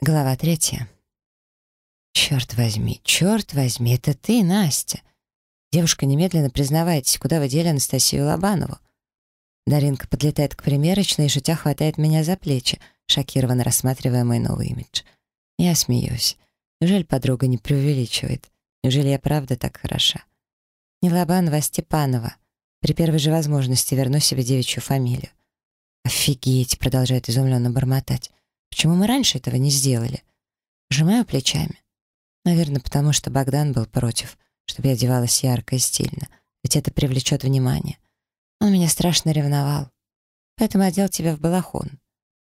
Глава третья. «Черт возьми, черт возьми, это ты, Настя!» «Девушка, немедленно признавайтесь, куда вы дели Анастасию Лобанову?» Даринка подлетает к примерочной и шутя хватает меня за плечи, шокированно рассматривая мой новый имидж. Я смеюсь. Неужели подруга не преувеличивает? Неужели я правда так хороша? Не Лобанова, а Степанова. При первой же возможности верну себе девичью фамилию. «Офигеть!» — продолжает изумленно бормотать. Почему мы раньше этого не сделали? Сжимаю плечами. Наверное, потому что Богдан был против, чтобы я одевалась ярко и стильно, ведь это привлечет внимание. Он меня страшно ревновал. Поэтому одел тебя в балахон.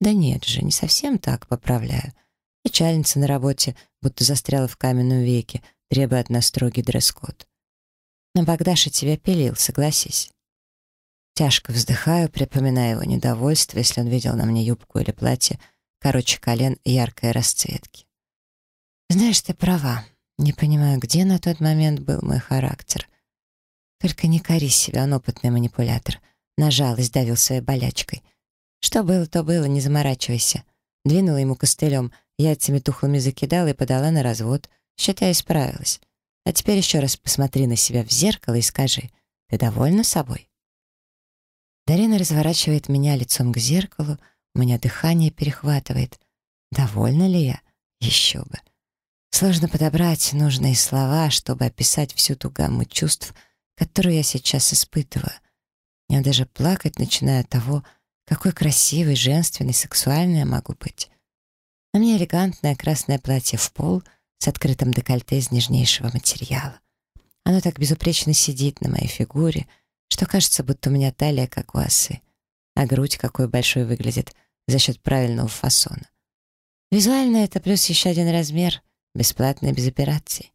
Да нет же, не совсем так, поправляю. Печальница на работе, будто застряла в каменном веке, требуя от нас строгий дресс-код. Но Богдаша тебя пилил, согласись. Тяжко вздыхаю, припоминая его недовольство, если он видел на мне юбку или платье, короче колен яркой расцветки. Знаешь, ты права. Не понимаю, где на тот момент был мой характер. Только не кори себя, он опытный манипулятор. Нажал и сдавил своей болячкой. Что было, то было, не заморачивайся. Двинула ему костылем, яйцами тухлыми закидала и подала на развод. Считай, справилась. А теперь еще раз посмотри на себя в зеркало и скажи, ты довольна собой? Дарина разворачивает меня лицом к зеркалу, у меня дыхание перехватывает. Довольна ли я? Еще бы. Сложно подобрать нужные слова, чтобы описать всю ту гамму чувств, которую я сейчас испытываю. Я даже плакать начинаю от того, какой красивый, женственный, сексуальный я могу быть. На мне элегантное красное платье в пол с открытым декольте из нежнейшего материала. Оно так безупречно сидит на моей фигуре, что кажется, будто у меня талия как у осы, а грудь какой большой выглядит за счет правильного фасона. Визуально это плюс еще один размер, бесплатно без операций.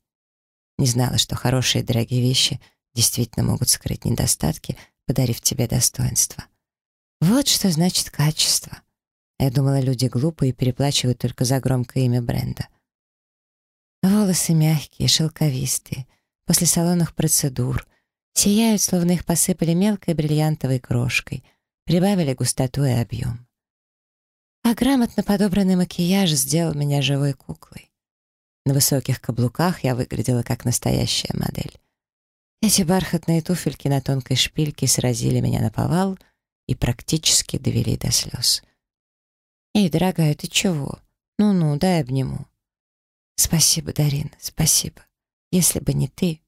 Не знала, что хорошие и дорогие вещи действительно могут скрыть недостатки, подарив тебе достоинство. Вот что значит качество. Я думала, люди глупые и переплачивают только за громкое имя бренда. Волосы мягкие, шелковистые, после салонных процедур, сияют, словно их посыпали мелкой бриллиантовой крошкой, прибавили густоту и объем. А грамотно подобранный макияж сделал меня живой куклой. На высоких каблуках я выглядела как настоящая модель. Эти бархатные туфельки на тонкой шпильке сразили меня на повал и практически довели до слез. «Эй, дорогая, ты чего? Ну-ну, дай обниму». «Спасибо, Дарина, спасибо. Если бы не ты...»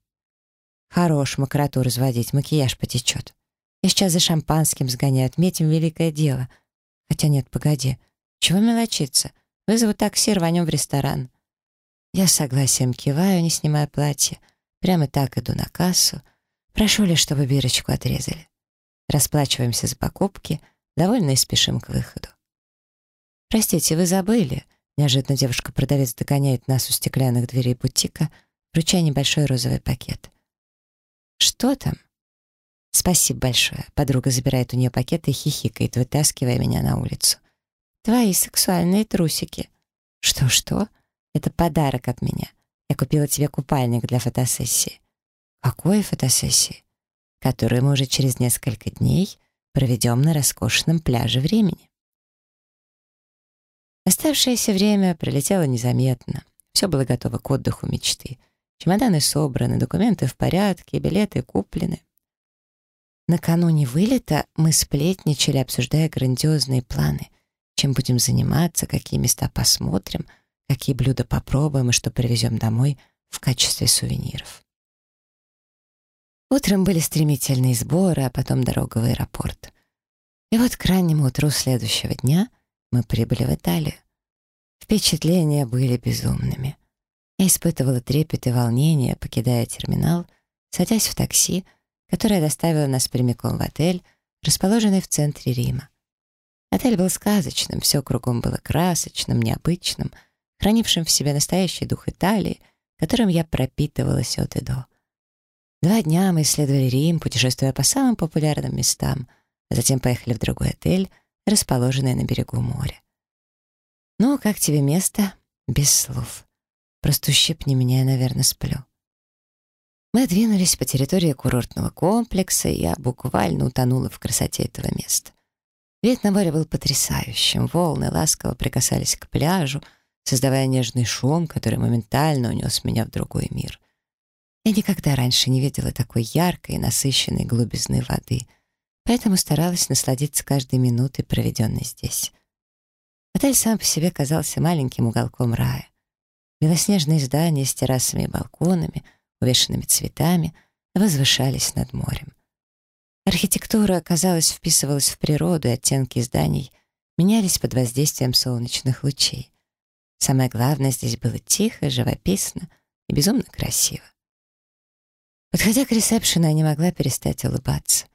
«Хорош макроту разводить, макияж потечет. Я сейчас за шампанским сгоняю, отметим великое дело. Хотя нет, погоди. Чего мелочиться? Вызову такси, рванем в ресторан». Я согласием киваю, не снимая платье. Прямо так иду на кассу. Прошу лишь, чтобы бирочку отрезали. Расплачиваемся за покупки, довольно и спешим к выходу. «Простите, вы забыли?» Неожиданно девушка-продавец догоняет нас у стеклянных дверей бутика, вручая небольшой розовый пакет. «Что там?» «Спасибо большое». Подруга забирает у нее пакет и хихикает, вытаскивая меня на улицу. «Твои сексуальные трусики». «Что-что?» «Это подарок от меня. Я купила тебе купальник для фотосессии». «Какой фотосессии?» «Которую мы уже через несколько дней проведем на роскошном пляже времени». Оставшееся время пролетело незаметно. Все было готово к отдыху мечты. Чемоданы собраны, документы в порядке, билеты куплены. Накануне вылета мы сплетничали, обсуждая грандиозные планы. Чем будем заниматься, какие места посмотрим, какие блюда попробуем и что привезем домой в качестве сувениров. Утром были стремительные сборы, а потом дорога в аэропорт. И вот к раннему утру следующего дня мы прибыли в Италию. Впечатления были безумными. Я испытывала трепет и волнение, покидая терминал, садясь в такси, которое доставило нас прямиком в отель, расположенный в центре Рима. Отель был сказочным, все кругом было красочным, необычным, хранившим в себе настоящий дух Италии, которым я пропитывалась от и до. Два дня мы исследовали Рим, путешествуя по самым популярным местам, а затем поехали в другой отель, расположенный на берегу моря. «Ну, как тебе место?» «Без слов. Просто ущипни меня, я, наверное, сплю». Мы двинулись по территории курортного комплекса, и я буквально утонула в красоте этого места. Вид на море был потрясающим, волны ласково прикасались к пляжу, создавая нежный шум, который моментально унес меня в другой мир. Я никогда раньше не видела такой яркой и насыщенной глубизны воды, поэтому старалась насладиться каждой минутой, проведенной здесь. Отель сам по себе казался маленьким уголком рая. Белоснежные здания с террасами и балконами, увешанными цветами, возвышались над морем. Архитектура, казалось, вписывалась в природу, и оттенки зданий менялись под воздействием солнечных лучей. Самое главное, здесь было тихо, живописно и безумно красиво. Подходя к ресепшену, я не могла перестать улыбаться.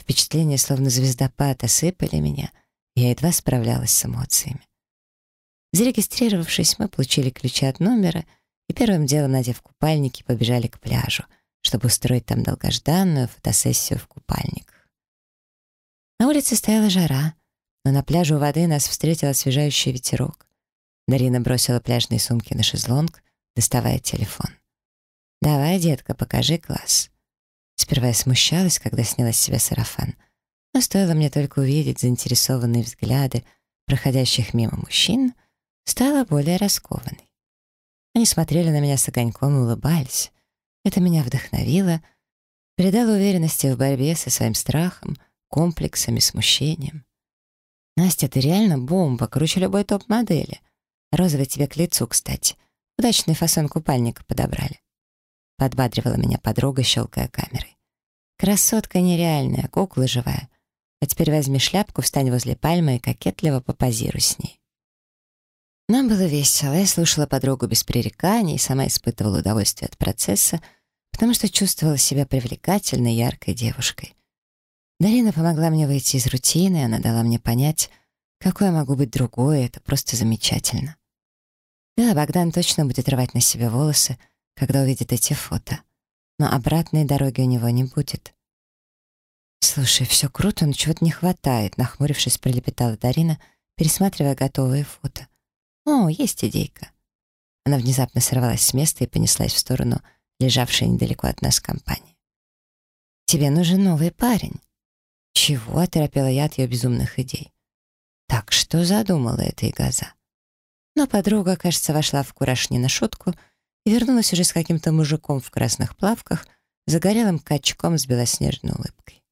Впечатления, словно звездопад, осыпали меня, и я едва справлялась с эмоциями. Зарегистрировавшись, мы получили ключи от номера и первым делом, надев купальники, побежали к пляжу — чтобы устроить там долгожданную фотосессию в купальниках. На улице стояла жара, но на пляже у воды нас встретил освежающий ветерок. Дарина бросила пляжные сумки на шезлонг, доставая телефон. «Давай, детка, покажи класс». Сперва я смущалась, когда сняла с себя сарафан, но стоило мне только увидеть заинтересованные взгляды проходящих мимо мужчин, стала более раскованной. Они смотрели на меня с огоньком и улыбались. Это меня вдохновило, придало уверенности в борьбе со своим страхом, комплексами, смущением. «Настя, ты реально бомба, круче любой топ-модели. Розовый тебе к лицу, кстати. Удачный фасон купальника подобрали». Подбадривала меня подруга, щелкая камерой. «Красотка нереальная, кукла живая. А теперь возьми шляпку, встань возле пальмы и кокетливо попозируй с ней». Нам было весело, я слушала подругу без пререканий и сама испытывала удовольствие от процесса, потому что чувствовала себя привлекательной, яркой девушкой. Дарина помогла мне выйти из рутины, она дала мне понять, какой я могу быть другой, это просто замечательно. Да, Богдан точно будет рвать на себе волосы, когда увидит эти фото. Но обратной дороги у него не будет. «Слушай, все круто, но чего-то не хватает», — нахмурившись, пролепетала Дарина, пересматривая готовые фото. «О, есть идейка». Она внезапно сорвалась с места и понеслась в сторону лежавшей недалеко от нас компании. «Тебе нужен новый парень». «Чего?» — оторопела я от ее безумных идей. «Так что задумала эта игаза?» Но подруга, кажется, вошла в кураж не на шутку и вернулась уже с каким-то мужиком в красных плавках, загорелым качком с белоснежной улыбкой.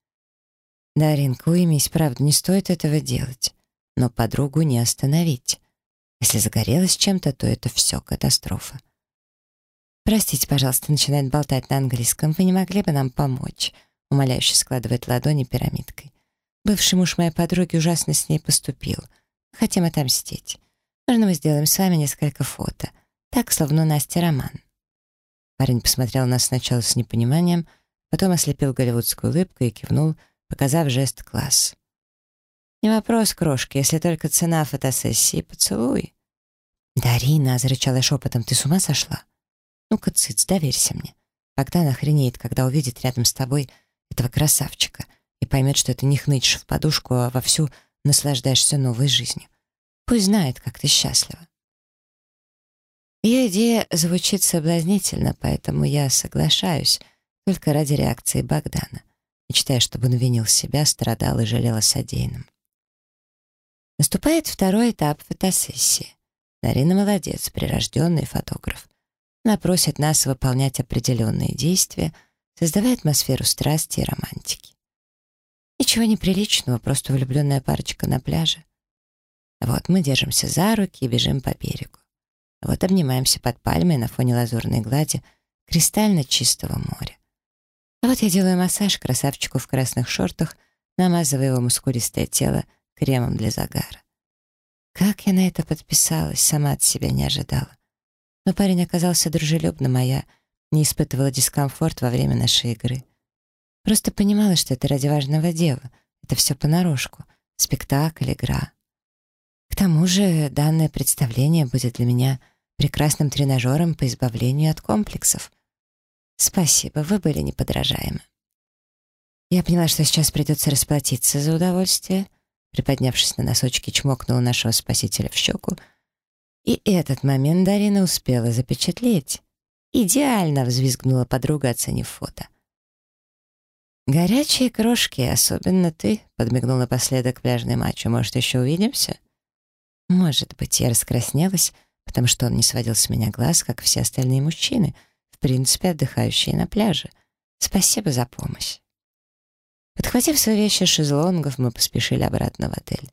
«Даринка, уймись, правда, не стоит этого делать, но подругу не остановить. Если загорелась чем-то, то это все катастрофа. «Простите, пожалуйста», — начинает болтать на английском. «Вы не могли бы нам помочь?» Умоляюще складывает ладони пирамидкой. «Бывший муж моей подруги ужасно с ней поступил. Хотим отомстить. Можно мы сделаем с вами несколько фото. Так, словно Настя роман». Парень посмотрел на нас сначала с непониманием, потом ослепил голливудскую улыбку и кивнул, показав жест «класс». «Не вопрос, крошки, если только цена фотосессии, поцелуй». «Дарина», — зарычала шепотом, — «ты с ума сошла?» «Ну-ка, цыц, доверься мне. Богдан охренеет, когда увидит рядом с тобой этого красавчика и поймет, что ты не хнычешь в подушку, а вовсю наслаждаешься новой жизнью. Пусть знает, как ты счастлива». Ее идея звучит соблазнительно, поэтому я соглашаюсь только ради реакции Богдана, мечтая, чтобы он винил себя, страдал и жалел о содеянном. Наступает второй этап фотосессии. Дарина молодец, прирожденный фотограф. Она просит нас выполнять определенные действия, создавая атмосферу страсти и романтики. Ничего неприличного, просто влюбленная парочка на пляже. Вот мы держимся за руки и бежим по берегу. Вот обнимаемся под пальмой на фоне лазурной глади кристально чистого моря. А вот я делаю массаж красавчику в красных шортах, намазывая его мускулистое тело кремом для загара. Как я на это подписалась, сама от себя не ожидала. Но парень оказался дружелюбным, а я не испытывала дискомфорт во время нашей игры. Просто понимала, что это ради важного дела. Это все понарошку. Спектакль, игра. К тому же данное представление будет для меня прекрасным тренажером по избавлению от комплексов. Спасибо, вы были неподражаемы. Я поняла, что сейчас придется расплатиться за удовольствие — приподнявшись на носочки, чмокнула нашего спасителя в щеку. И этот момент Дарина успела запечатлеть. «Идеально!» — взвизгнула подруга, оценив фото. «Горячие крошки, особенно ты», — подмигнул напоследок пляжный мачо. «Может, еще увидимся?» «Может быть», — я раскраснелась, потому что он не сводил с меня глаз, как все остальные мужчины, в принципе, отдыхающие на пляже. Спасибо за помощь. Подхватив свои вещи шезлонгов, мы поспешили обратно в отель.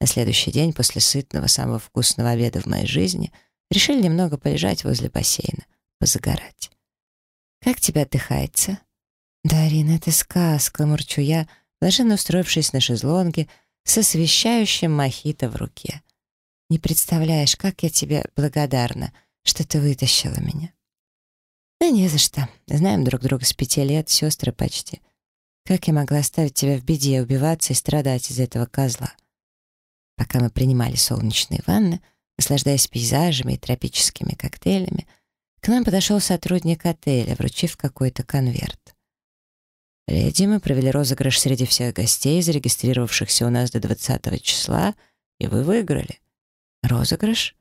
На следующий день, после сытного, самого вкусного обеда в моей жизни, решили немного полежать возле бассейна, позагорать. «Как тебе отдыхается?» «Дарина, это сказка», — мурчу я, блаженно устроившись на шезлонге с освещающим мохито в руке. «Не представляешь, как я тебе благодарна, что ты вытащила меня». «Да не за что. Знаем друг друга с пяти лет, сестры почти. Как я могла оставить тебя в беде, убиваться и страдать из этого козла? Пока мы принимали солнечные ванны, наслаждаясь пейзажами и тропическими коктейлями, к нам подошел сотрудник отеля, вручив какой-то конверт. «Леди, мы провели розыгрыш среди всех гостей, зарегистрировавшихся у нас до 20 числа, и вы выиграли». «Розыгрыш?»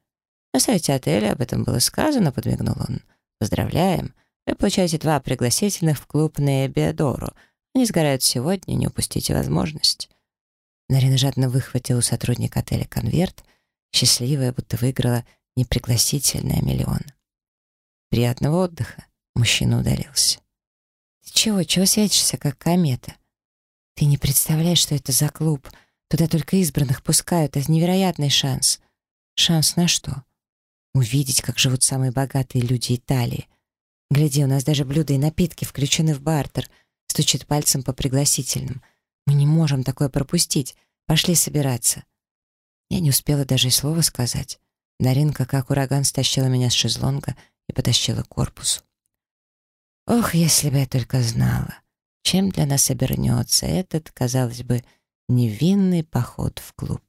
«На сайте отеля об этом было сказано», — подмигнул он. «Поздравляем! Вы получаете два пригласительных в клуб Небиадору — они сгорают сегодня, не упустите возможность». Нарина жадно выхватила у сотрудника отеля конверт, счастливая, будто выиграла непригласительное миллион. «Приятного отдыха!» — мужчина удалился. «Ты чего, чего светишься, как комета? Ты не представляешь, что это за клуб. Туда только избранных пускают, это невероятный шанс. Шанс на что? Увидеть, как живут самые богатые люди Италии. Гляди, у нас даже блюда и напитки включены в бартер — Стучит пальцем по пригласительным. «Мы не можем такое пропустить. Пошли собираться». Я не успела даже и слова сказать. Наринка, как ураган, стащила меня с шезлонга и потащила к корпусу. Ох, если бы я только знала, чем для нас обернется этот, казалось бы, невинный поход в клуб.